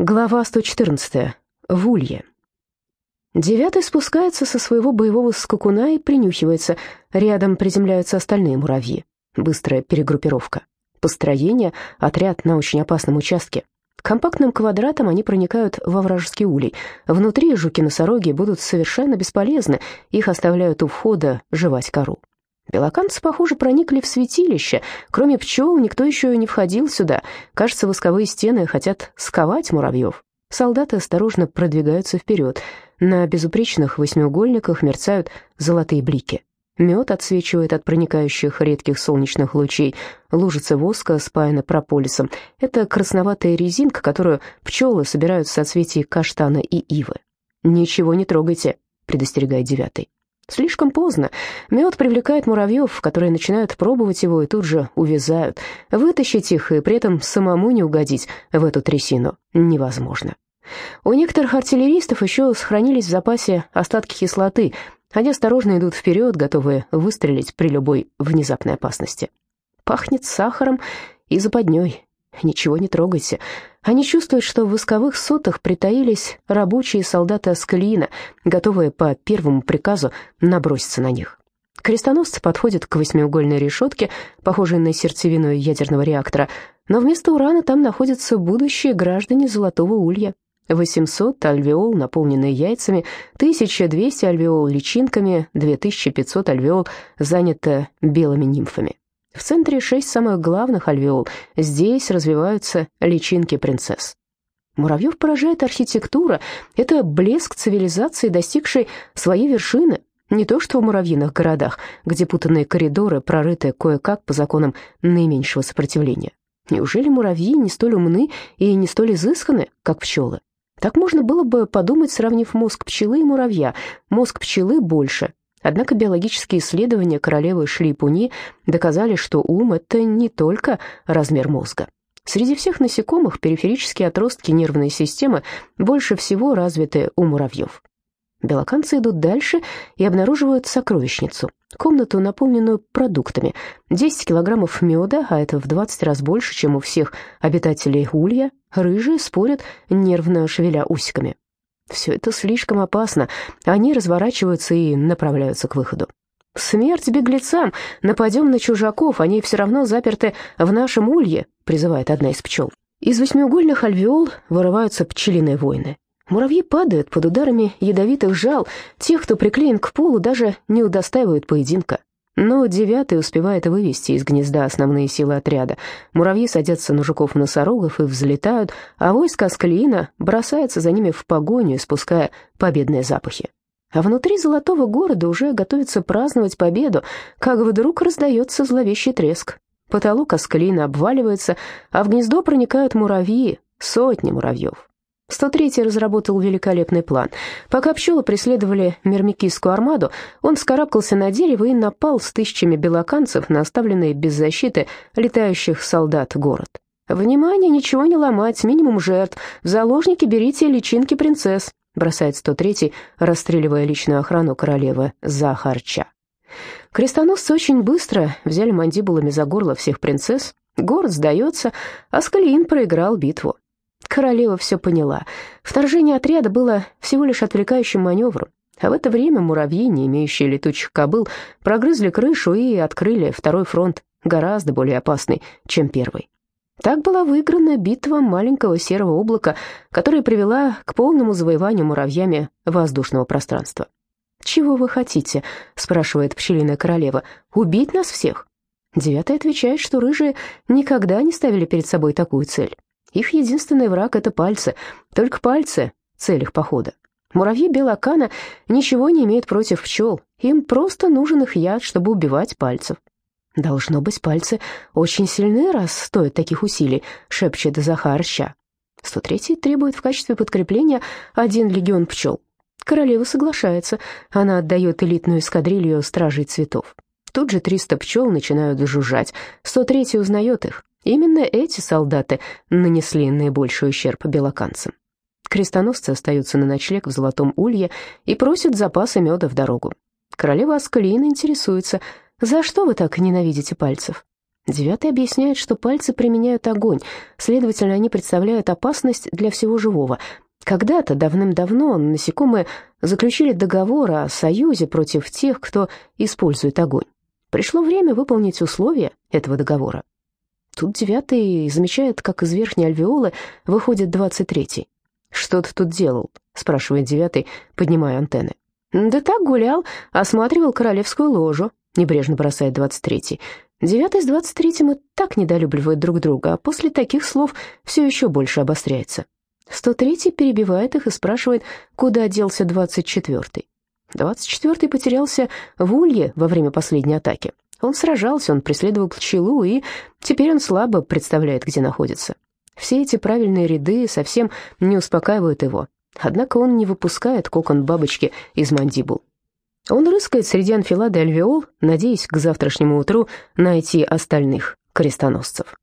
Глава 114. В улье. Девятый спускается со своего боевого скакуна и принюхивается. Рядом приземляются остальные муравьи. Быстрая перегруппировка. Построение — отряд на очень опасном участке. Компактным квадратом они проникают во вражеский улей. Внутри жуки-носороги будут совершенно бесполезны, их оставляют у входа жевать кору. Белоканцы, похоже, проникли в святилище. Кроме пчел, никто еще не входил сюда. Кажется, восковые стены хотят сковать муравьев. Солдаты осторожно продвигаются вперед. На безупречных восьмиугольниках мерцают золотые блики. Мед отсвечивает от проникающих редких солнечных лучей. Лужица воска спаяна прополисом. Это красноватая резинка, которую пчелы собирают в соцветии каштана и ивы. «Ничего не трогайте», — предостерегает девятый. Слишком поздно. Мед привлекает муравьев, которые начинают пробовать его и тут же увязают. Вытащить их и при этом самому не угодить в эту трясину невозможно. У некоторых артиллеристов еще сохранились в запасе остатки кислоты. Они осторожно идут вперед, готовые выстрелить при любой внезапной опасности. Пахнет сахаром и западней. Ничего не трогайте. Они чувствуют, что в восковых сотах притаились рабочие солдаты Аскалиина, готовые по первому приказу наброситься на них. Крестоносцы подходят к восьмиугольной решетке, похожей на сердцевину ядерного реактора, но вместо урана там находятся будущие граждане Золотого Улья. 800 альвеол, наполненные яйцами, 1200 альвеол личинками, 2500 альвеол занято белыми нимфами. В центре шесть самых главных альвеол. Здесь развиваются личинки принцесс. Муравьев поражает архитектура. Это блеск цивилизации, достигшей своей вершины. Не то что в муравьиных городах, где путанные коридоры прорыты кое-как по законам наименьшего сопротивления. Неужели муравьи не столь умны и не столь изысканы, как пчелы? Так можно было бы подумать, сравнив мозг пчелы и муравья. Мозг пчелы больше, Однако биологические исследования королевы Шлейпуни доказали, что ум — это не только размер мозга. Среди всех насекомых периферические отростки нервной системы больше всего развиты у муравьев. Белоканцы идут дальше и обнаруживают сокровищницу, комнату, наполненную продуктами. 10 килограммов меда, а это в 20 раз больше, чем у всех обитателей улья, рыжие спорят, нервно шевеля усиками. Все это слишком опасно. Они разворачиваются и направляются к выходу. «Смерть беглецам! Нападем на чужаков, они все равно заперты в нашем улье», — призывает одна из пчел. Из восьмиугольных альвеол вырываются пчелиные войны. Муравьи падают под ударами ядовитых жал. Тех, кто приклеен к полу, даже не удостаивают поединка. Но девятый успевает вывести из гнезда основные силы отряда. Муравьи садятся на жуков-носорогов и взлетают, а войско Аскалиина бросается за ними в погоню, испуская победные запахи. А внутри золотого города уже готовится праздновать победу, как вдруг раздается зловещий треск. Потолок Аскалиина обваливается, а в гнездо проникают муравьи, сотни муравьев. 103-й разработал великолепный план. Пока пчелы преследовали Мермикийскую армаду, он вскарабкался на дерево и напал с тысячами белоканцев на оставленный без защиты летающих солдат город. «Внимание, ничего не ломать, минимум жертв. В заложники берите личинки принцесс», бросает 103-й, расстреливая личную охрану королевы Захарча. Крестоносцы очень быстро взяли мандибулами за горло всех принцесс. Город сдается, а Скалиин проиграл битву. Королева все поняла. Вторжение отряда было всего лишь отвлекающим маневром. А в это время муравьи, не имеющие летучих кобыл, прогрызли крышу и открыли второй фронт, гораздо более опасный, чем первый. Так была выиграна битва маленького серого облака, которая привела к полному завоеванию муравьями воздушного пространства. «Чего вы хотите?» — спрашивает пчелиная королева. «Убить нас всех?» Девятый отвечает, что рыжие никогда не ставили перед собой такую цель. Их единственный враг — это пальцы. Только пальцы — цель их похода. Муравьи белокана ничего не имеют против пчел. Им просто нужен их яд, чтобы убивать пальцев. «Должно быть, пальцы очень сильны, раз стоят таких усилий», — шепчет Захар Ща. 103-й требует в качестве подкрепления один легион пчел. Королева соглашается. Она отдает элитную эскадрилью стражей цветов. Тут же 300 пчел начинают жужжать. 103-й узнает их. Именно эти солдаты нанесли наибольший ущерб белоканцам. Крестоносцы остаются на ночлег в Золотом Улье и просят запасы меда в дорогу. Королева Аскалиина интересуется, «За что вы так ненавидите пальцев?» Девятый объясняет, что пальцы применяют огонь, следовательно, они представляют опасность для всего живого. Когда-то, давным-давно, насекомые заключили договор о союзе против тех, кто использует огонь. Пришло время выполнить условия этого договора. Тут девятый замечает, как из верхней альвеолы выходит двадцать третий. «Что ты тут делал?» — спрашивает девятый, поднимая антенны. «Да так гулял, осматривал королевскую ложу», — небрежно бросает двадцать третий. Девятый с двадцать третьим и так недолюбливают друг друга, а после таких слов все еще больше обостряется. Сто третий перебивает их и спрашивает, куда делся двадцать четвертый. Двадцать четвертый потерялся в Улье во время последней атаки. Он сражался, он преследовал пчелу, и теперь он слабо представляет, где находится. Все эти правильные ряды совсем не успокаивают его. Однако он не выпускает кокон бабочки из мандибул. Он рыскает среди анфилады альвеол, надеясь к завтрашнему утру найти остальных крестоносцев.